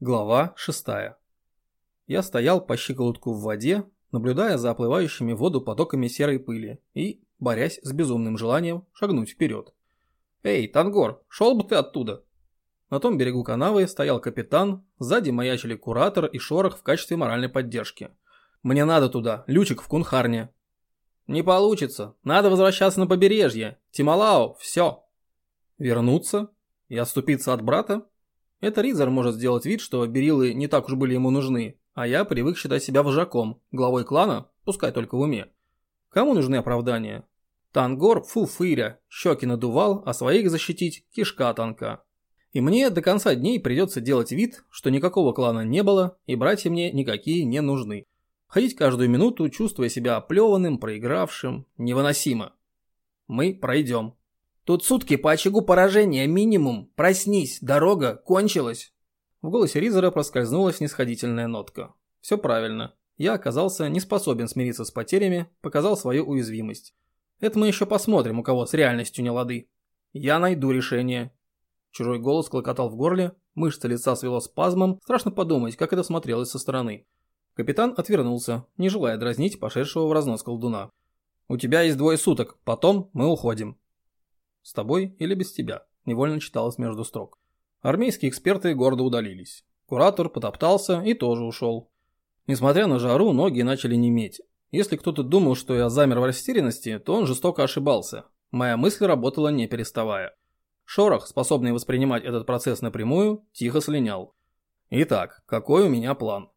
Глава 6. Я стоял по щиколотку в воде, наблюдая за оплывающими в воду потоками серой пыли и борясь с безумным желанием шагнуть вперед. «Эй, Тангор, шел бы ты оттуда!» На том берегу канавы стоял капитан, сзади маячили куратор и шорох в качестве моральной поддержки. «Мне надо туда, лючик в кунхарне». «Не получится, надо возвращаться на побережье. Тималао, все». «Вернуться? И отступиться от брата?» Это Ризер может сделать вид, что берилы не так уж были ему нужны, а я привык считать себя вожаком, главой клана, пускай только в уме. Кому нужны оправдания? Тангор фу-фыря, щеки надувал, а своих защитить кишка тонка. И мне до конца дней придется делать вид, что никакого клана не было, и братья мне никакие не нужны. Ходить каждую минуту, чувствуя себя оплеванным, проигравшим, невыносимо. Мы пройдем. Тут сутки по очагу поражения минимум. Проснись, дорога кончилась. В голосе Ризера проскользнула снисходительная нотка. Все правильно. Я оказался не способен смириться с потерями, показал свою уязвимость. Это мы еще посмотрим, у кого с реальностью не лады. Я найду решение. Чужой голос клокотал в горле, мышца лица свело спазмом, страшно подумать, как это смотрелось со стороны. Капитан отвернулся, не желая дразнить пошедшего в разнос колдуна. «У тебя есть двое суток, потом мы уходим». С тобой или без тебя, невольно читалось между строк. Армейские эксперты гордо удалились. Куратор потоптался и тоже ушел. Несмотря на жару, ноги начали неметь. Если кто-то думал, что я замер в растерянности, то он жестоко ошибался. Моя мысль работала не переставая. Шорох, способный воспринимать этот процесс напрямую, тихо слинял. Итак, какой у меня план?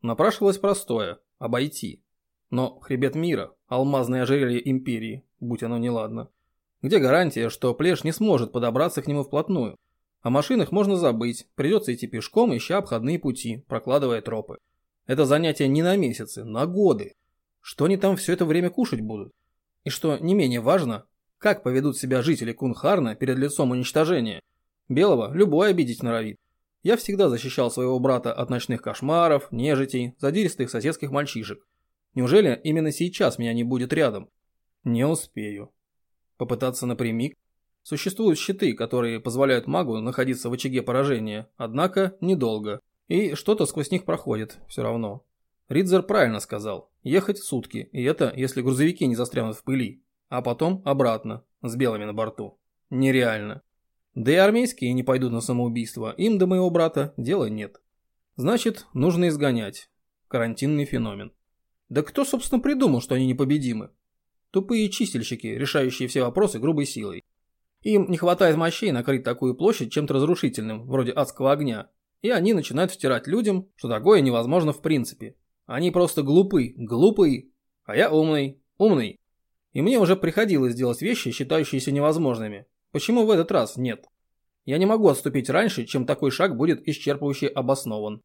Напрашивалось простое – обойти. Но хребет мира, алмазное ожерелье империи, будь оно неладно – где гарантия, что Плеш не сможет подобраться к нему вплотную? О машинах можно забыть, придется идти пешком, ища обходные пути, прокладывая тропы. Это занятие не на месяцы, на годы. Что они там все это время кушать будут? И что не менее важно, как поведут себя жители Кунхарна перед лицом уничтожения? Белого любой обидеть норовит. Я всегда защищал своего брата от ночных кошмаров, нежитей, задиристых соседских мальчишек. Неужели именно сейчас меня не будет рядом? Не успею. Попытаться напрямик? Существуют щиты, которые позволяют магу находиться в очаге поражения, однако недолго. И что-то сквозь них проходит, все равно. Ридзер правильно сказал. Ехать сутки, и это если грузовики не застрянут в пыли. А потом обратно, с белыми на борту. Нереально. Да и армейские не пойдут на самоубийство, им до моего брата дела нет. Значит, нужно изгонять. Карантинный феномен. Да кто, собственно, придумал, что они непобедимы? Тупые чистильщики, решающие все вопросы грубой силой. Им не хватает мощей накрыть такую площадь чем-то разрушительным, вроде адского огня. И они начинают втирать людям, что такое невозможно в принципе. Они просто глупы, глупые. А я умный, умный. И мне уже приходилось делать вещи, считающиеся невозможными. Почему в этот раз нет? Я не могу отступить раньше, чем такой шаг будет исчерпывающе обоснован.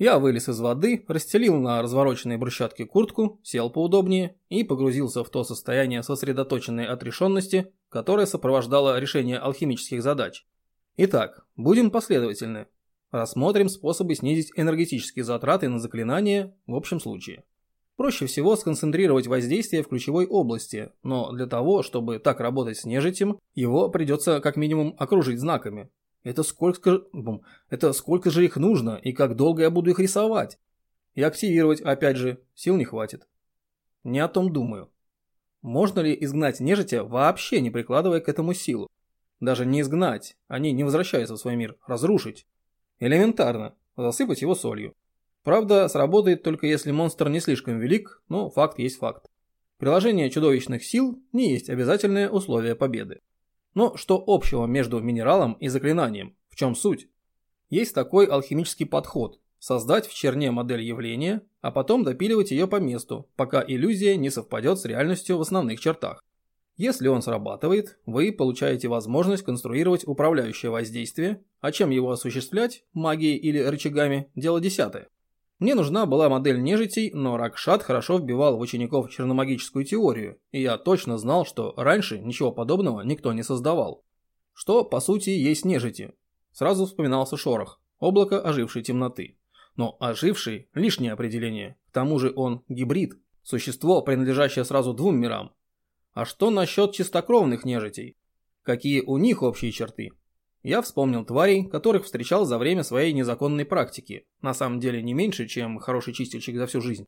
Я вылез из воды, расстелил на развороченной брусчатке куртку, сел поудобнее и погрузился в то состояние сосредоточенной отрешенности, которое сопровождало решение алхимических задач. Итак, будем последовательны. Рассмотрим способы снизить энергетические затраты на заклинания в общем случае. Проще всего сконцентрировать воздействие в ключевой области, но для того, чтобы так работать с нежитем, его придется как минимум окружить знаками, это сколько, это сколько же их нужно и как долго я буду их рисовать? И активировать, опять же, сил не хватит. Не о том думаю. Можно ли изгнать нежитя, вообще не прикладывая к этому силу? Даже не изгнать, они не возвращаются в свой мир, разрушить. Элементарно, засыпать его солью. Правда, сработает только если монстр не слишком велик, но факт есть факт. Приложение чудовищных сил не есть обязательное условие победы. Но что общего между минералом и заклинанием? В чем суть? Есть такой алхимический подход – создать в черне модель явления, а потом допиливать ее по месту, пока иллюзия не совпадет с реальностью в основных чертах. Если он срабатывает, вы получаете возможность конструировать управляющее воздействие, а чем его осуществлять, магией или рычагами – дело десятое. Мне нужна была модель нежитей, но Ракшат хорошо вбивал в учеников черномагическую теорию, и я точно знал, что раньше ничего подобного никто не создавал. Что, по сути, есть нежити. Сразу вспоминался шорох, облако ожившей темноты. Но оживший – лишнее определение, к тому же он гибрид, существо, принадлежащее сразу двум мирам. А что насчет чистокровных нежитей? Какие у них общие черты? Я вспомнил тварей, которых встречал за время своей незаконной практики, на самом деле не меньше, чем хороший чистильщик за всю жизнь.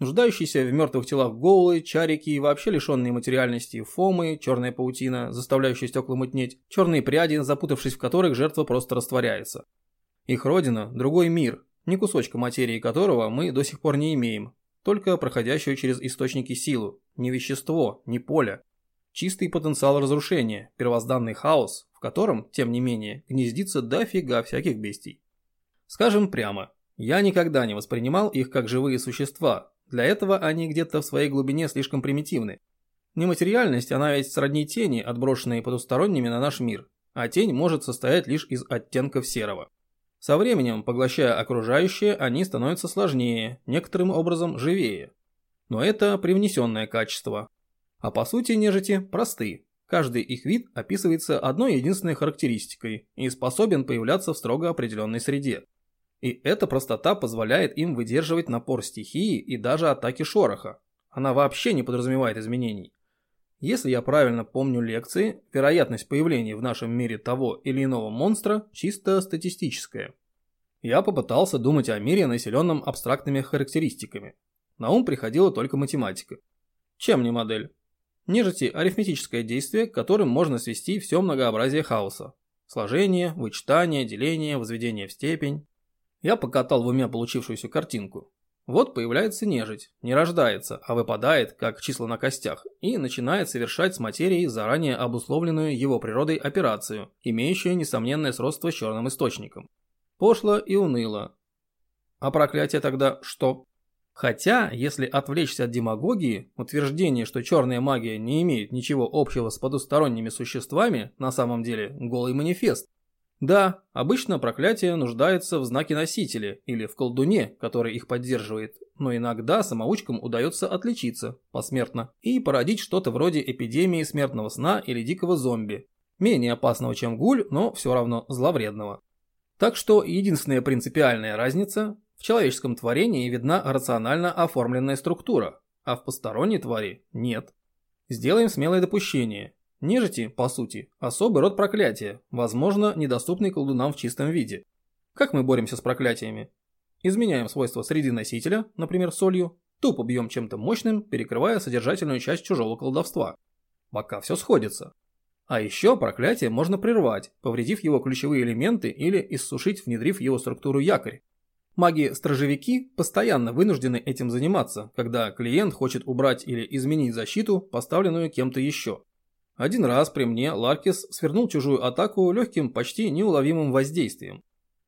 Нуждающиеся в мертвых телах голы, чарики и вообще лишенные материальности фомы, черная паутина, заставляющая стекла мутнеть, черные пряди, запутавшись в которых жертва просто растворяется. Их родина – другой мир, ни кусочка материи которого мы до сих пор не имеем, только проходящую через источники силу, не вещество, не поле. Чистый потенциал разрушения, первозданный хаос, в котором, тем не менее, гнездится дофига всяких бестий. Скажем прямо, я никогда не воспринимал их как живые существа, для этого они где-то в своей глубине слишком примитивны. Нематериальность, она ведь сродни тени, отброшенные потусторонними на наш мир, а тень может состоять лишь из оттенков серого. Со временем, поглощая окружающее, они становятся сложнее, некоторым образом живее. Но это привнесенное качество. А по сути нежити просты. Каждый их вид описывается одной единственной характеристикой и способен появляться в строго определенной среде. И эта простота позволяет им выдерживать напор стихии и даже атаки шороха. Она вообще не подразумевает изменений. Если я правильно помню лекции, вероятность появления в нашем мире того или иного монстра чисто статистическая. Я попытался думать о мире, населенном абстрактными характеристиками. На ум приходила только математика. Чем не модель? Нежити – арифметическое действие, которым можно свести все многообразие хаоса. Сложение, вычитание, деление, возведение в степень. Я покатал в уме получившуюся картинку. Вот появляется нежить, не рождается, а выпадает, как числа на костях, и начинает совершать с материей заранее обусловленную его природой операцию, имеющую несомненное сродство с черным источником. Пошло и уныло. А проклятие тогда что? Хотя, если отвлечься от демагогии, утверждение, что черная магия не имеет ничего общего с потусторонними существами, на самом деле голый манифест, да, обычно проклятие нуждается в знаке носителя или в колдуне, который их поддерживает, но иногда самоучкам удается отличиться посмертно и породить что-то вроде эпидемии смертного сна или дикого зомби. Менее опасного, чем гуль, но все равно зловредного. Так что единственная принципиальная разница – в человеческом творении видна рационально оформленная структура, а в посторонней твари – нет. Сделаем смелое допущение. Нежити, по сути, особый род проклятия, возможно, недоступный колдунам в чистом виде. Как мы боремся с проклятиями? Изменяем свойства среды носителя, например, солью, тупо бьем чем-то мощным, перекрывая содержательную часть чужого колдовства. Пока все сходится. А еще проклятие можно прервать, повредив его ключевые элементы или иссушить, внедрив его структуру якорь. Маги-стражевики постоянно вынуждены этим заниматься, когда клиент хочет убрать или изменить защиту, поставленную кем-то еще. Один раз при мне Ларкис свернул чужую атаку легким, почти неуловимым воздействием.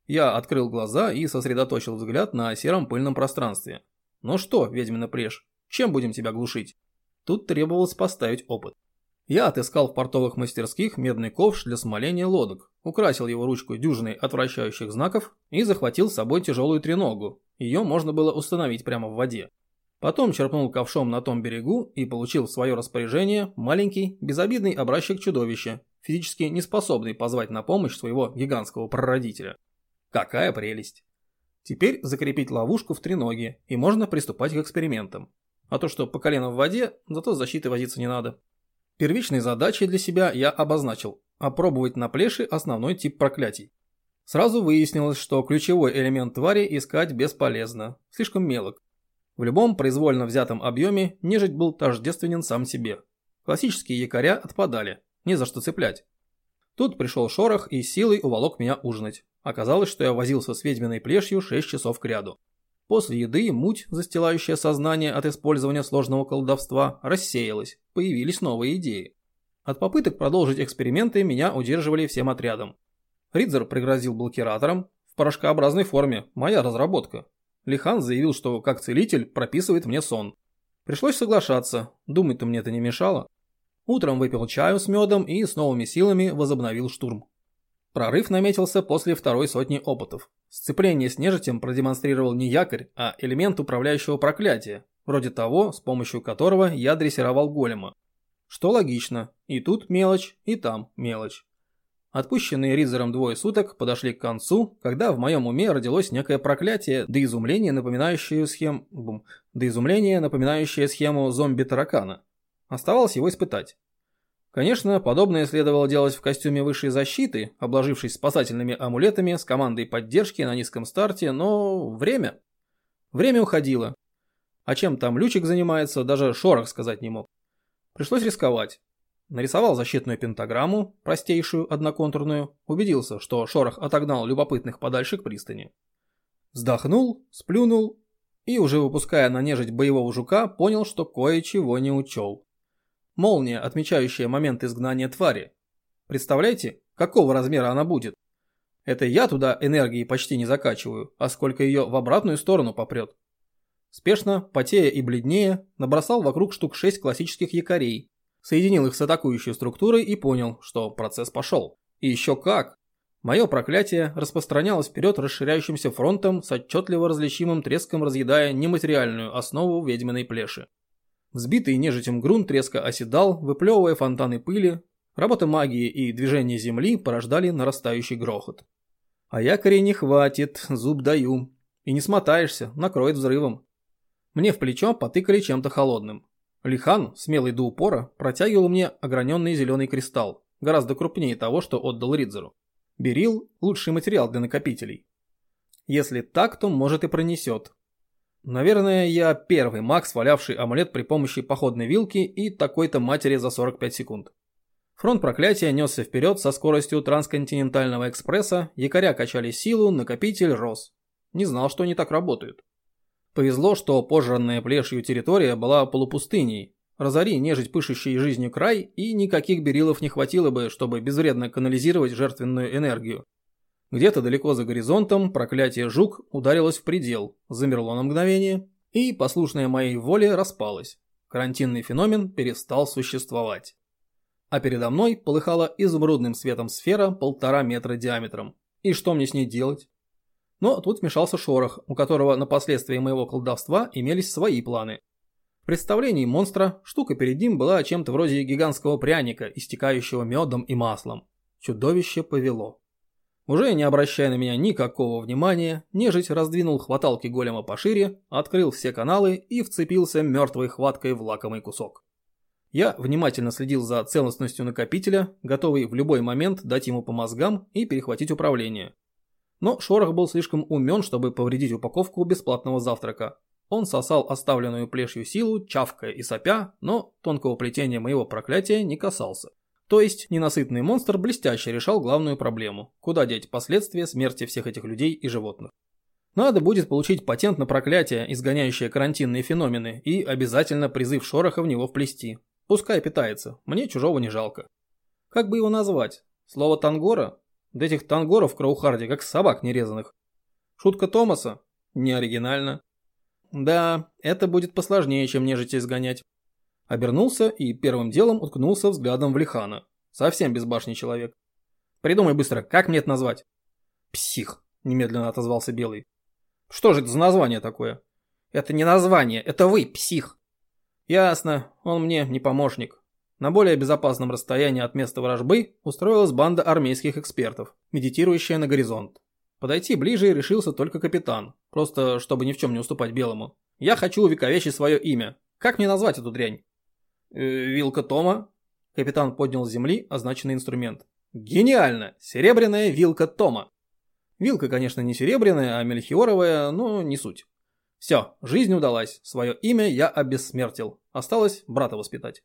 Я открыл глаза и сосредоточил взгляд на сером пыльном пространстве. «Ну что, ведьмина преж, чем будем тебя глушить?» Тут требовалось поставить опыт. Я отыскал в портовых мастерских медный ковш для смоления лодок, украсил его ручку дюжиной отвращающих знаков и захватил с собой тяжелую треногу. Ее можно было установить прямо в воде. Потом черпнул ковшом на том берегу и получил в свое распоряжение маленький, безобидный образчик чудовища, физически не способный позвать на помощь своего гигантского прародителя. Какая прелесть! Теперь закрепить ловушку в треноге, и можно приступать к экспериментам. А то, что по колено в воде, зато с защитой возиться не надо. Первичной задачей для себя я обозначил – опробовать на плеше основной тип проклятий. Сразу выяснилось, что ключевой элемент твари искать бесполезно, слишком мелок. В любом произвольно взятом объеме нежить был тождественен сам себе. Классические якоря отпадали, не за что цеплять. Тут пришел шорох и силой уволок меня ужинать. Оказалось, что я возился с ведьминой плешью 6 часов к ряду. После еды муть, застилающая сознание от использования сложного колдовства, рассеялась, появились новые идеи. От попыток продолжить эксперименты меня удерживали всем отрядом. Ридзер пригрозил блокиратором в порошкообразной форме, моя разработка. Лихан заявил, что как целитель прописывает мне сон. Пришлось соглашаться, думать-то мне это не мешало. Утром выпил чаю с медом и с новыми силами возобновил штурм. Прорыв наметился после второй сотни опытов. Сцепление с нежитем продемонстрировал не якорь, а элемент управляющего проклятия, вроде того, с помощью которого я дрессировал голема. Что логично, и тут мелочь, и там мелочь. Отпущенные Ридзером двое суток подошли к концу, когда в моем уме родилось некое проклятие, до изумления напоминающее схему... Бум, до изумления напоминающее схему зомби-таракана. Оставалось его испытать. Конечно, подобное следовало делать в костюме высшей защиты, обложившись спасательными амулетами с командой поддержки на низком старте, но время. Время уходило. А чем там Лючик занимается, даже Шорох сказать не мог. Пришлось рисковать. Нарисовал защитную пентаграмму, простейшую, одноконтурную, убедился, что Шорох отогнал любопытных подальше к пристани. Вздохнул, сплюнул и, уже выпуская на нежить боевого жука, понял, что кое-чего не учел. Молния, отмечающая момент изгнания твари. Представляете, какого размера она будет? Это я туда энергии почти не закачиваю, а сколько ее в обратную сторону попрет. Спешно, потея и бледнее, набросал вокруг штук 6 классических якорей, соединил их с атакующей структурой и понял, что процесс пошел. И еще как! Мое проклятие распространялось вперед расширяющимся фронтом с отчетливо различимым треском разъедая нематериальную основу ведьминой плеши. Взбитый нежитем грунт резко оседал, выплевывая фонтаны пыли. Работа магии и движение земли порождали нарастающий грохот. А якорей не хватит, зуб даю. И не смотаешься, накроет взрывом. Мне в плечо потыкали чем-то холодным. Лихан, смелый до упора, протягивал мне ограненный зеленый кристалл, гораздо крупнее того, что отдал Ридзеру. Берил – лучший материал для накопителей. Если так, то может и пронесет. Наверное, я первый маг, свалявший амулет при помощи походной вилки и такой-то матери за 45 секунд. Фронт проклятия несся вперед со скоростью трансконтинентального экспресса, якоря качали силу, накопитель рос. Не знал, что они так работают. Повезло, что пожранная плешью территория была полупустыней. Разори нежить пышущий жизнью край, и никаких берилов не хватило бы, чтобы безвредно канализировать жертвенную энергию. Где-то далеко за горизонтом проклятие жук ударилось в предел, замерло на мгновение, и, послушная моей воле, распалось. Карантинный феномен перестал существовать. А передо мной полыхала изумрудным светом сфера полтора метра диаметром. И что мне с ней делать? Но тут вмешался шорох, у которого на последствия моего колдовства имелись свои планы. В представлении монстра штука перед ним была чем-то вроде гигантского пряника, истекающего медом и маслом. Чудовище повело. Уже не обращая на меня никакого внимания, нежить раздвинул хваталки голема пошире, открыл все каналы и вцепился мертвой хваткой в лакомый кусок. Я внимательно следил за целостностью накопителя, готовый в любой момент дать ему по мозгам и перехватить управление. Но Шорох был слишком умен, чтобы повредить упаковку бесплатного завтрака. Он сосал оставленную плешью силу, чавкая и сопя, но тонкого плетения моего проклятия не касался. То есть ненасытный монстр блестяще решал главную проблему – куда деть последствия смерти всех этих людей и животных. Надо будет получить патент на проклятие, изгоняющее карантинные феномены, и обязательно призыв Шороха в него вплести. Пускай питается, мне чужого не жалко. Как бы его назвать? Слово «тангора»? Да этих тангоров в Кроухарде, как собак нерезанных. Шутка Томаса? Не оригинально. Да, это будет посложнее, чем нежити изгонять. Обернулся и первым делом уткнулся взглядом в Лихана. Совсем безбашенный человек. Придумай быстро, как мне это назвать? Псих, немедленно отозвался Белый. Что же это за название такое? Это не название, это вы, псих. Ясно, он мне не помощник. На более безопасном расстоянии от места вражбы устроилась банда армейских экспертов, медитирующая на горизонт. Подойти ближе решился только капитан, просто чтобы ни в чем не уступать Белому. Я хочу увековечить свое имя. Как мне назвать эту дрянь? Э, вилка Тома. Капитан поднял с земли означенный инструмент. Гениально! Серебряная вилка Тома. Вилка, конечно, не серебряная, а мельхиоровая, но не суть. Все, жизнь удалась. Свое имя я обессмертил. Осталось брата воспитать.